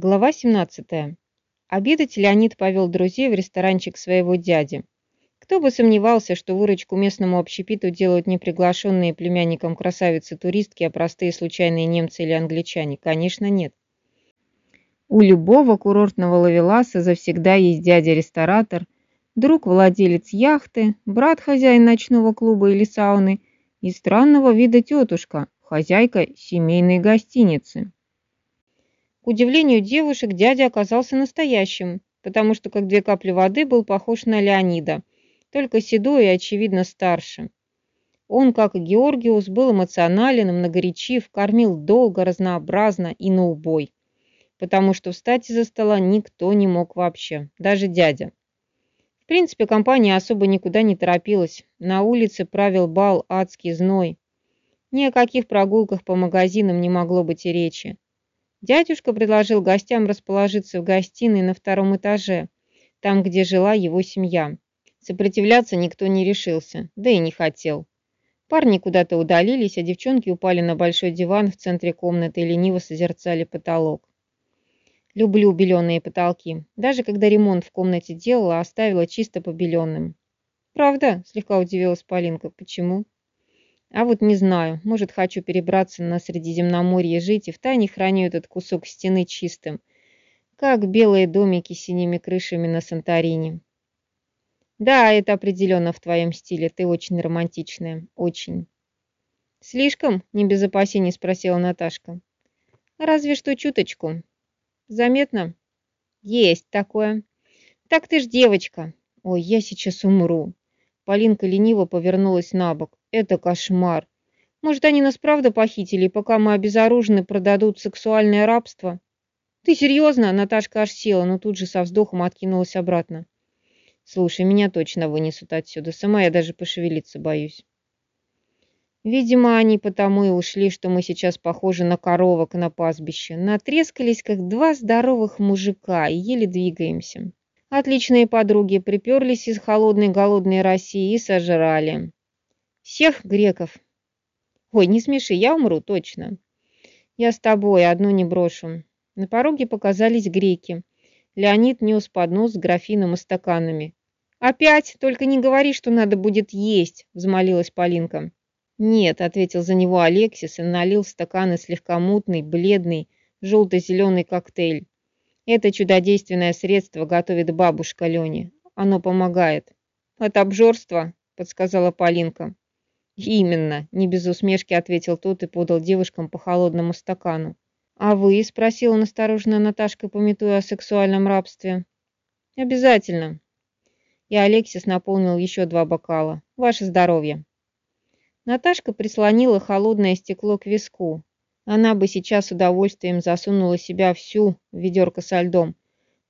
Глава 17. Обедать Леонид повел друзей в ресторанчик своего дяди. Кто бы сомневался, что выручку местному общепиту делают не приглашенные племянником красавицы-туристки, а простые случайные немцы или англичане? Конечно, нет. У любого курортного ловеласа завсегда есть дядя-ресторатор, друг-владелец яхты, брат хозяин ночного клуба или сауны и странного вида тетушка, хозяйка семейной гостиницы. Удивлению девушек, дядя оказался настоящим, потому что как две капли воды был похож на Леонида, только седой и, очевидно, старше. Он, как и Георгиус, был эмоционален, многоречив, кормил долго, разнообразно и на убой, потому что встать из-за стола никто не мог вообще, даже дядя. В принципе, компания особо никуда не торопилась. На улице правил бал адский зной. Ни о каких прогулках по магазинам не могло быть и речи. Дядюшка предложил гостям расположиться в гостиной на втором этаже, там, где жила его семья. Сопротивляться никто не решился, да и не хотел. Парни куда-то удалились, а девчонки упали на большой диван в центре комнаты и лениво созерцали потолок. Люблю беленые потолки. Даже когда ремонт в комнате делала, оставила чисто побеленным. «Правда?» – слегка удивилась Полинка. «Почему?» А вот не знаю, может, хочу перебраться на Средиземноморье жить и втайне храню этот кусок стены чистым, как белые домики с синими крышами на Санторини. Да, это определенно в твоем стиле, ты очень романтичная, очень. Слишком? Не без опасений спросила Наташка. Разве что чуточку. Заметно? Есть такое. Так ты ж девочка. Ой, я сейчас умру. Полинка лениво повернулась на бок. Это кошмар. Может, они нас правда похитили, пока мы обезоружены, продадут сексуальное рабство? Ты серьезно? Наташка аж села, но тут же со вздохом откинулась обратно. Слушай, меня точно вынесут отсюда. Сама я даже пошевелиться боюсь. Видимо, они потому и ушли, что мы сейчас похожи на коровок на пастбище. Натрескались, как два здоровых мужика, и еле двигаемся. Отличные подруги приперлись из холодной голодной России и сожрали. Всех греков. Ой, не смеши, я умру, точно. Я с тобой, одну не брошу. На пороге показались греки. Леонид нес поднос с графином и стаканами. «Опять? Только не говори, что надо будет есть!» – взмолилась Полинка. «Нет», – ответил за него Алексис и налил в стаканы слегка мутный, бледный, желто-зеленый коктейль. Это чудодейственное средство готовит бабушка Лени. Оно помогает. От обжорства, подсказала Полинка. Именно, не без усмешки ответил тот и подал девушкам по холодному стакану. А вы? спросила настороженно Наташка, пометуя о сексуальном рабстве. Обязательно. И Алексис наполнил еще два бокала. Ваше здоровье. Наташка прислонила холодное стекло к виску. Она бы сейчас с удовольствием засунула себя всю в ведерко со льдом.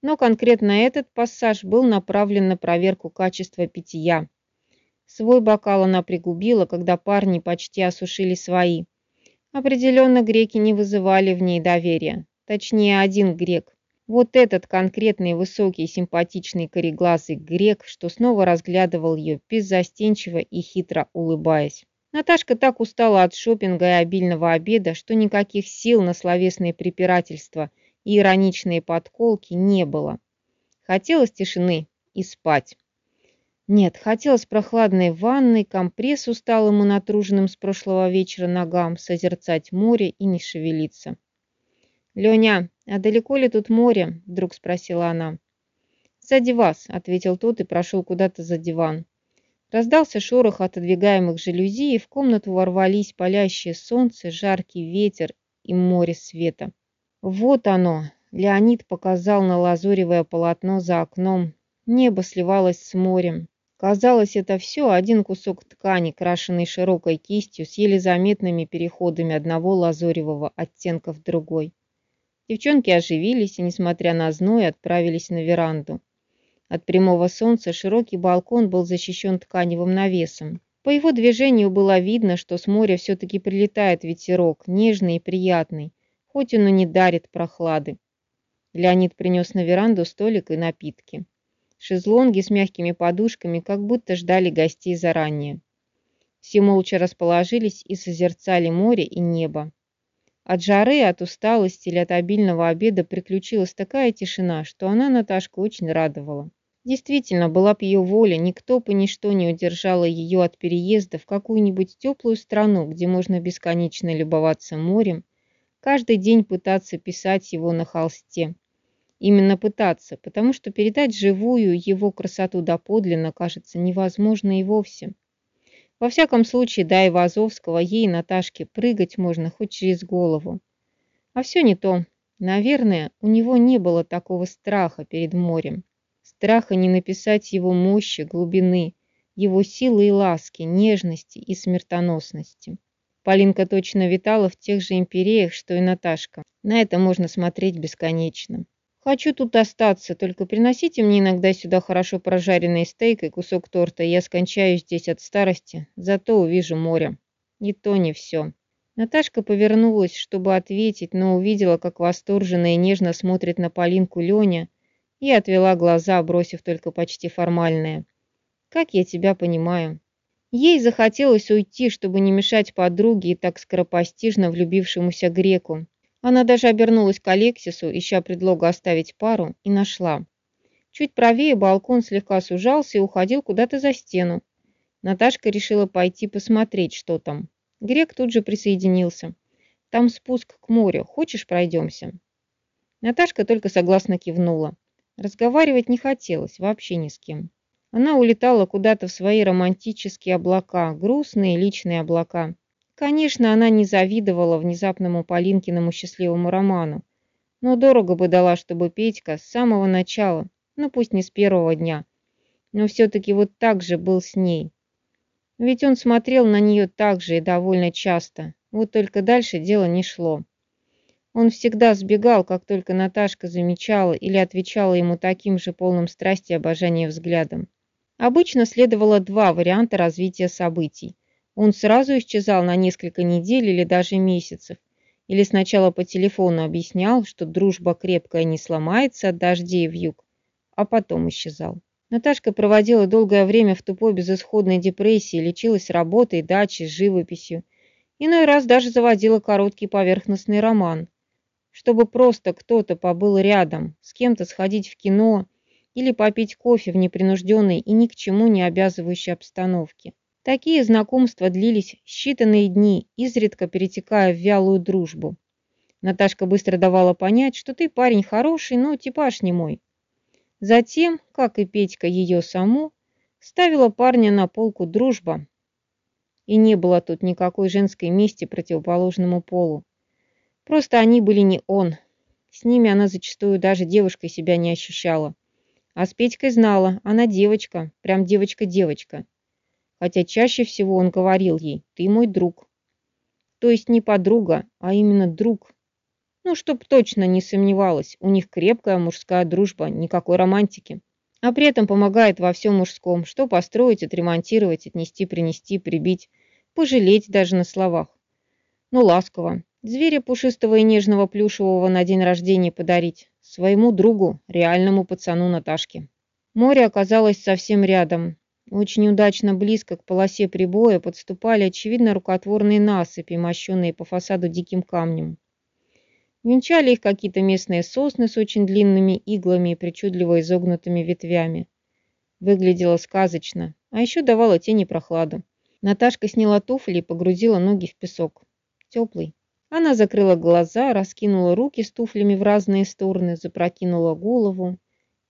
Но конкретно этот пассаж был направлен на проверку качества питья. Свой бокал она пригубила, когда парни почти осушили свои. Определенно греки не вызывали в ней доверия. Точнее, один грек. Вот этот конкретный высокий, симпатичный кореглазый грек, что снова разглядывал ее беззастенчиво и хитро улыбаясь. Наташка так устала от шопинга и обильного обеда, что никаких сил на словесные препирательства и ироничные подколки не было. Хотелось тишины и спать. Нет, хотелось прохладной ванной, компресс усталым и натруженным с прошлого вечера ногам, созерцать море и не шевелиться. «Леня, а далеко ли тут море?» – вдруг спросила она. «Сзади вас», – ответил тот и прошел куда-то за диван. Раздался шорох отодвигаемых жалюзи, и в комнату ворвались палящее солнце, жаркий ветер и море света. Вот оно! Леонид показал на лазуревое полотно за окном. Небо сливалось с морем. Казалось, это все один кусок ткани, крашенный широкой кистью, с еле заметными переходами одного лазуревого оттенка в другой. Девчонки оживились и, несмотря на зной, отправились на веранду. От прямого солнца широкий балкон был защищен тканевым навесом. По его движению было видно, что с моря все-таки прилетает ветерок, нежный и приятный, хоть он и не дарит прохлады. Леонид принес на веранду столик и напитки. Шезлонги с мягкими подушками как будто ждали гостей заранее. Все молча расположились и созерцали море и небо. От жары, от усталости или от обильного обеда приключилась такая тишина, что она Наташку очень радовала. Действительно, была б ее воля, никто по ничто не удержала ее от переезда в какую-нибудь теплую страну, где можно бесконечно любоваться морем, каждый день пытаться писать его на холсте. Именно пытаться, потому что передать живую его красоту доподлинно кажется невозможно и вовсе. Во всяком случае, да и Вазовского, ей, Наташке, прыгать можно хоть через голову. А все не то. Наверное, у него не было такого страха перед морем. Страха не написать его мощи, глубины, его силы и ласки, нежности и смертоносности. Полинка точно витала в тех же империях, что и Наташка. На это можно смотреть бесконечно. Хочу тут остаться, только приносите мне иногда сюда хорошо прожаренный стейк и кусок торта, я скончаюсь здесь от старости, зато увижу море. И то не все. Наташка повернулась, чтобы ответить, но увидела, как восторженно и нежно смотрит на Полинку Леня, и отвела глаза, бросив только почти формальное. «Как я тебя понимаю». Ей захотелось уйти, чтобы не мешать подруге и так скоропостижно влюбившемуся греку. Она даже обернулась к Алексису, ища предлога оставить пару, и нашла. Чуть правее балкон слегка сужался и уходил куда-то за стену. Наташка решила пойти посмотреть, что там. Грек тут же присоединился. «Там спуск к морю. Хочешь, пройдемся?» Наташка только согласно кивнула. Разговаривать не хотелось, вообще ни с кем. Она улетала куда-то в свои романтические облака, грустные личные облака. Конечно, она не завидовала внезапному Полинкиному счастливому роману, но дорого бы дала, чтобы Петька с самого начала, ну пусть не с первого дня, но все-таки вот так же был с ней. Ведь он смотрел на нее так же и довольно часто, вот только дальше дело не шло. Он всегда сбегал, как только Наташка замечала или отвечала ему таким же полным страсти и обожания взглядом. Обычно следовало два варианта развития событий – он сразу исчезал на несколько недель или даже месяцев. Или сначала по телефону объяснял, что дружба крепкая не сломается от дождей в юг, а потом исчезал. Наташка проводила долгое время в тупой безысходной депрессии, лечилась работой, дачей, живописью. Иной раз даже заводила короткий поверхностный роман, чтобы просто кто-то побыл рядом, с кем-то сходить в кино или попить кофе в непринужденной и ни к чему не обязывающей обстановке. Такие знакомства длились считанные дни, изредка перетекая в вялую дружбу. Наташка быстро давала понять, что ты парень хороший, но типаж не мой. Затем, как и Петька ее саму, ставила парня на полку дружба. И не было тут никакой женской мести противоположному полу. Просто они были не он. С ними она зачастую даже девушкой себя не ощущала. А с Петькой знала, она девочка, прям девочка-девочка хотя чаще всего он говорил ей «ты мой друг». То есть не подруга, а именно друг. Ну, чтоб точно не сомневалась, у них крепкая мужская дружба, никакой романтики. А при этом помогает во всем мужском, что построить, отремонтировать, отнести, принести, прибить, пожалеть даже на словах. Ну, ласково. Зверя пушистого и нежного плюшевого на день рождения подарить. Своему другу, реальному пацану Наташке. Море оказалось совсем рядом. Очень удачно близко к полосе прибоя подступали, очевидно, рукотворные насыпи, мощенные по фасаду диким камнем. Венчали их какие-то местные сосны с очень длинными иглами и причудливо изогнутыми ветвями. Выглядело сказочно, а еще давало тени прохладу. Наташка сняла туфли и погрузила ноги в песок. Теплый. Она закрыла глаза, раскинула руки с туфлями в разные стороны, запрокинула голову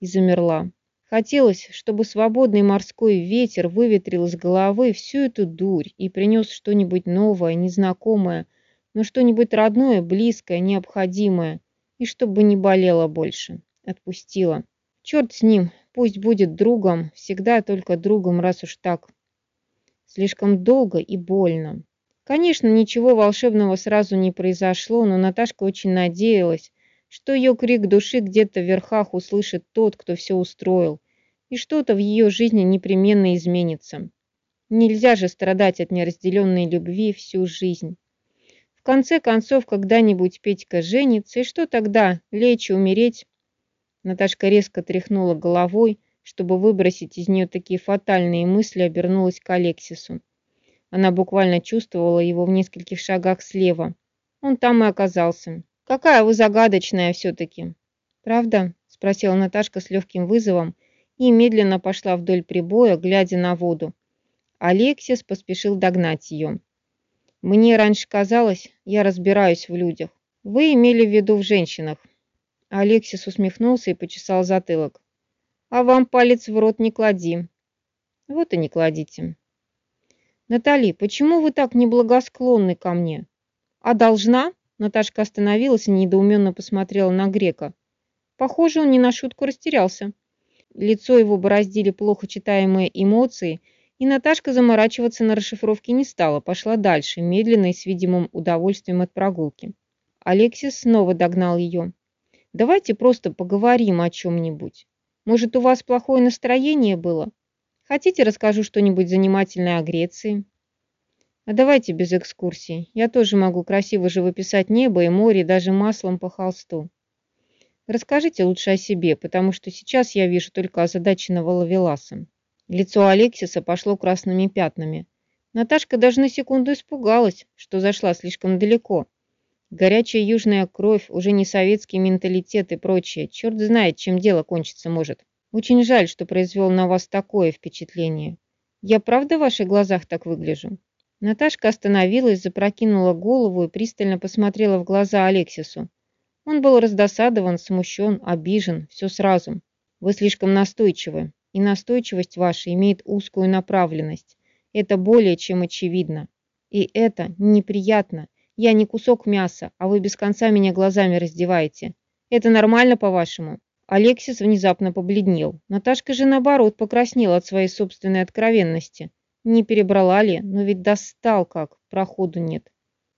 и замерла. Хотелось, чтобы свободный морской ветер выветрил из головы всю эту дурь и принес что-нибудь новое, незнакомое, но что-нибудь родное, близкое, необходимое, и чтобы не болело больше. Отпустила. Черт с ним, пусть будет другом, всегда только другом, раз уж так. Слишком долго и больно. Конечно, ничего волшебного сразу не произошло, но Наташка очень надеялась, что ее крик души где-то в верхах услышит тот, кто все устроил, и что-то в ее жизни непременно изменится. Нельзя же страдать от неразделенной любви всю жизнь. В конце концов, когда-нибудь Петька женится, и что тогда, лечь и умереть? Наташка резко тряхнула головой, чтобы выбросить из нее такие фатальные мысли, обернулась к Алексису. Она буквально чувствовала его в нескольких шагах слева. Он там и оказался. Какая вы загадочная все-таки. Правда? Спросила Наташка с легким вызовом и медленно пошла вдоль прибоя, глядя на воду. Алексис поспешил догнать ее. Мне раньше казалось, я разбираюсь в людях. Вы имели в виду в женщинах. Алексис усмехнулся и почесал затылок. А вам палец в рот не клади. Вот и не кладите. Натали, почему вы так неблагосклонны ко мне? А должна? Наташка остановилась и недоуменно посмотрела на Грека. Похоже, он не на шутку растерялся. Лицо его бороздили плохо читаемые эмоции, и Наташка заморачиваться на расшифровке не стала, пошла дальше, медленно и с видимым удовольствием от прогулки. Алексис снова догнал ее. «Давайте просто поговорим о чем-нибудь. Может, у вас плохое настроение было? Хотите, расскажу что-нибудь занимательное о Греции?» «А давайте без экскурсий. Я тоже могу красиво живописать небо и море, даже маслом по холсту. Расскажите лучше о себе, потому что сейчас я вижу только озадаченного ловеласа». Лицо Алексиса пошло красными пятнами. Наташка даже на секунду испугалась, что зашла слишком далеко. Горячая южная кровь, уже не советский менталитет и прочее. Черт знает, чем дело кончиться может. Очень жаль, что произвел на вас такое впечатление. Я правда в ваших глазах так выгляжу?» Наташка остановилась, запрокинула голову и пристально посмотрела в глаза Алексису. Он был раздосадован, смущен, обижен, все сразу. «Вы слишком настойчивы и настойчивость ваша имеет узкую направленность. Это более чем очевидно. И это неприятно. Я не кусок мяса, а вы без конца меня глазами раздеваете. Это нормально, по-вашему?» Алексис внезапно побледнел. Наташка же, наоборот, покраснела от своей собственной откровенности. Не перебрала ли? Но ведь достал как, проходу нет.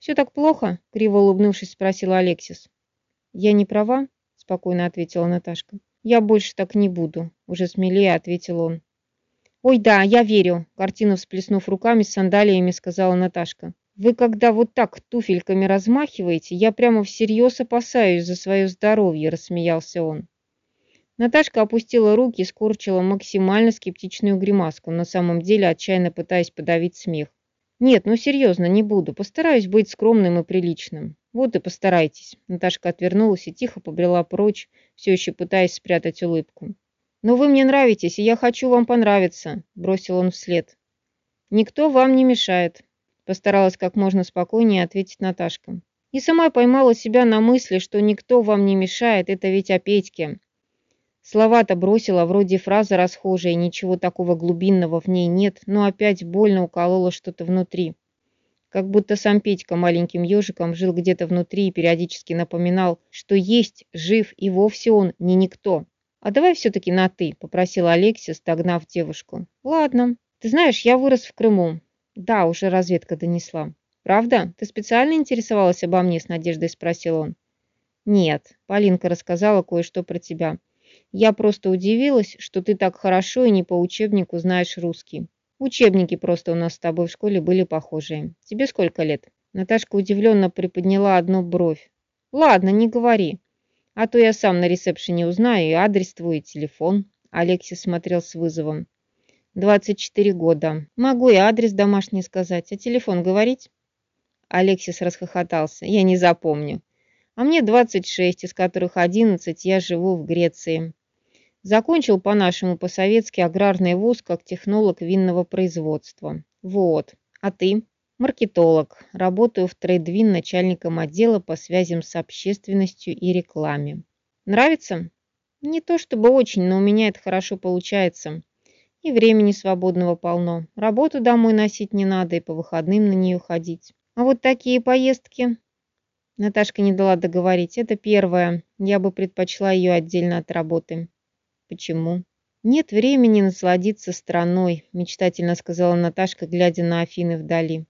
«Все так плохо?» — криво улыбнувшись, спросила Алексис. «Я не права?» — спокойно ответила Наташка. «Я больше так не буду», — уже смелее ответил он. «Ой, да, я верю», — картину всплеснув руками с сандалиями, сказала Наташка. «Вы когда вот так туфельками размахиваете, я прямо всерьез опасаюсь за свое здоровье», — рассмеялся он. Наташка опустила руки и скорчила максимально скептичную гримаску, на самом деле отчаянно пытаясь подавить смех. «Нет, ну серьезно, не буду. Постараюсь быть скромным и приличным». «Вот и постарайтесь». Наташка отвернулась и тихо побрела прочь, все еще пытаясь спрятать улыбку. «Но вы мне нравитесь, и я хочу вам понравиться», – бросил он вслед. «Никто вам не мешает», – постаралась как можно спокойнее ответить Наташка. И сама поймала себя на мысли, что никто вам не мешает, это ведь о Петьке. Слова-то бросила, вроде фраза расхожая, ничего такого глубинного в ней нет, но опять больно уколола что-то внутри. Как будто сам Петька маленьким ежиком жил где-то внутри и периодически напоминал, что есть, жив и вовсе он не никто. «А давай все-таки на «ты», — попросила Алексис, догнав девушку. «Ладно. Ты знаешь, я вырос в Крыму». «Да, уже разведка донесла». «Правда? Ты специально интересовалась обо мне?» — с надеждой спросил он. «Нет. Полинка рассказала кое-что про тебя. Я просто удивилась, что ты так хорошо и не по учебнику знаешь русский. Учебники просто у нас с тобой в школе были похожие. Тебе сколько лет?» Наташка удивленно приподняла одну бровь. «Ладно, не говори. А то я сам на ресепшене узнаю и адрес твой, и телефон». Алексис смотрел с вызовом. «Двадцать четыре года. Могу и адрес домашний сказать, а телефон говорить?» Алексис расхохотался. «Я не запомню. А мне 26, из которых 11 я живу в Греции. Закончил по-нашему по-советски аграрный вуз как технолог винного производства. Вот. А ты? Маркетолог. Работаю в Трейдвин начальником отдела по связям с общественностью и рекламе. Нравится? Не то чтобы очень, но у меня это хорошо получается. И времени свободного полно. Работу домой носить не надо и по выходным на нее ходить. А вот такие поездки Наташка не дала договорить. Это первое. Я бы предпочла ее отдельно от работы. Почему? Нет времени насладиться страной, мечтательно сказала Наташка, глядя на Афины вдали.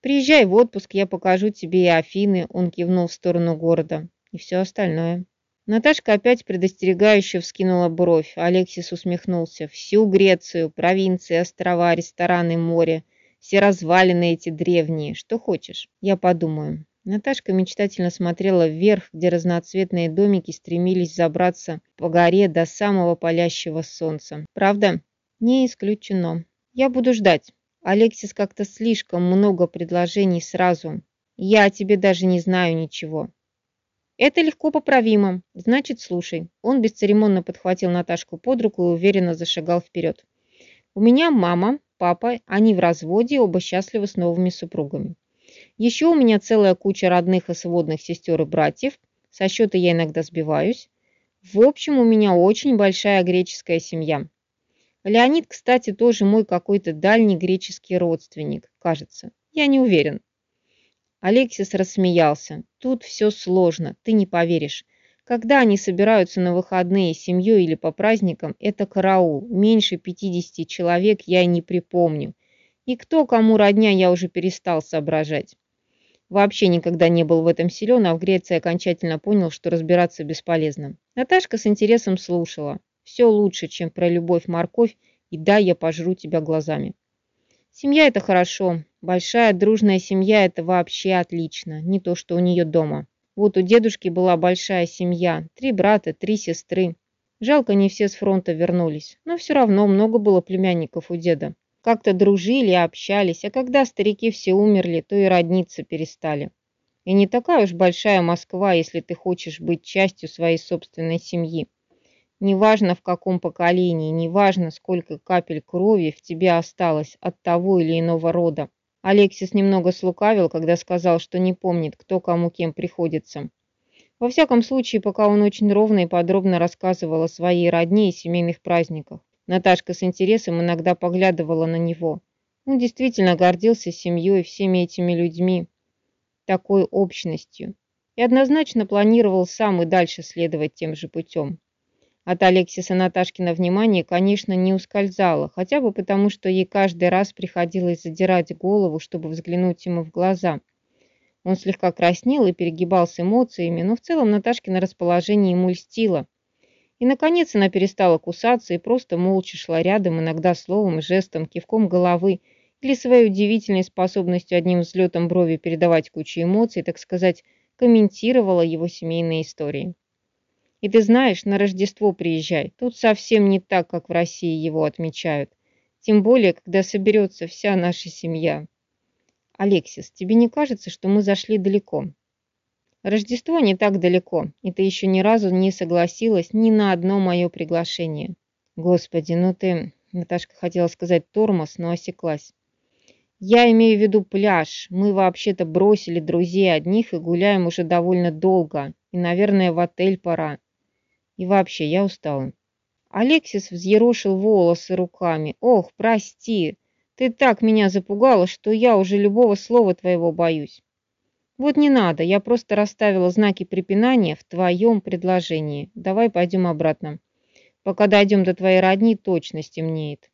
Приезжай в отпуск, я покажу тебе и Афины, он кивнул в сторону города, и все остальное. Наташка опять предостерегающе вскинула бровь. Алексис усмехнулся. Всю Грецию, провинции, острова, рестораны, море. Все развалины эти древние. Что хочешь? Я подумаю. Наташка мечтательно смотрела вверх, где разноцветные домики стремились забраться по горе до самого палящего солнца. Правда? Не исключено. Я буду ждать. Алексис как-то слишком много предложений сразу. Я о тебе даже не знаю ничего. Это легко поправимо. Значит, слушай. Он бесцеремонно подхватил Наташку под руку и уверенно зашагал вперед. У меня мама, папа, они в разводе, оба счастливы с новыми супругами. Еще у меня целая куча родных и сводных сестер и братьев. Со счета я иногда сбиваюсь. В общем, у меня очень большая греческая семья. Леонид, кстати, тоже мой какой-то дальний греческий родственник, кажется. Я не уверен. Алексис рассмеялся. Тут все сложно, ты не поверишь. Когда они собираются на выходные с семьей или по праздникам, это караул. Меньше 50 человек я и не припомню. И кто кому родня, я уже перестал соображать. Вообще никогда не был в этом силен, а в Греции окончательно понял, что разбираться бесполезно. Наташка с интересом слушала. Все лучше, чем про любовь-морковь и да, я пожру тебя глазами. Семья – это хорошо. Большая дружная семья – это вообще отлично. Не то, что у нее дома. Вот у дедушки была большая семья. Три брата, три сестры. Жалко, не все с фронта вернулись. Но все равно много было племянников у деда. Как-то дружили общались, а когда старики все умерли, то и родниться перестали. И не такая уж большая Москва, если ты хочешь быть частью своей собственной семьи. Неважно в каком поколении, неважно сколько капель крови в тебе осталось от того или иного рода. Алексис немного слукавил, когда сказал, что не помнит, кто кому кем приходится. Во всяком случае, пока он очень ровно и подробно рассказывал о своей родне и семейных праздниках. Наташка с интересом иногда поглядывала на него. Он действительно гордился семьей, всеми этими людьми, такой общностью. И однозначно планировал сам и дальше следовать тем же путем. От Алексиса Наташкина внимание, конечно, не ускользало, хотя бы потому, что ей каждый раз приходилось задирать голову, чтобы взглянуть ему в глаза. Он слегка краснел и перегибал с эмоциями, но в целом Наташкино расположение ему льстило. И, наконец, она перестала кусаться и просто молча шла рядом, иногда словом, жестом, кивком головы или своей удивительной способностью одним взлетом брови передавать кучу эмоций, так сказать, комментировала его семейные истории. И ты знаешь, на Рождество приезжай. Тут совсем не так, как в России его отмечают. Тем более, когда соберется вся наша семья. Алексис, тебе не кажется, что мы зашли далеко? Рождество не так далеко, и ты еще ни разу не согласилась ни на одно мое приглашение. Господи, ну ты... Наташка хотела сказать тормоз, но осеклась. Я имею в виду пляж. Мы вообще-то бросили друзей одних и гуляем уже довольно долго. И, наверное, в отель пора. И вообще, я устала. Алексис взъерошил волосы руками. Ох, прости, ты так меня запугала, что я уже любого слова твоего боюсь. Вот не надо, я просто расставила знаки препинания в твоем предложении. Давай пойдем обратно. Пока дойдем до твоей родни, точно стемнеет.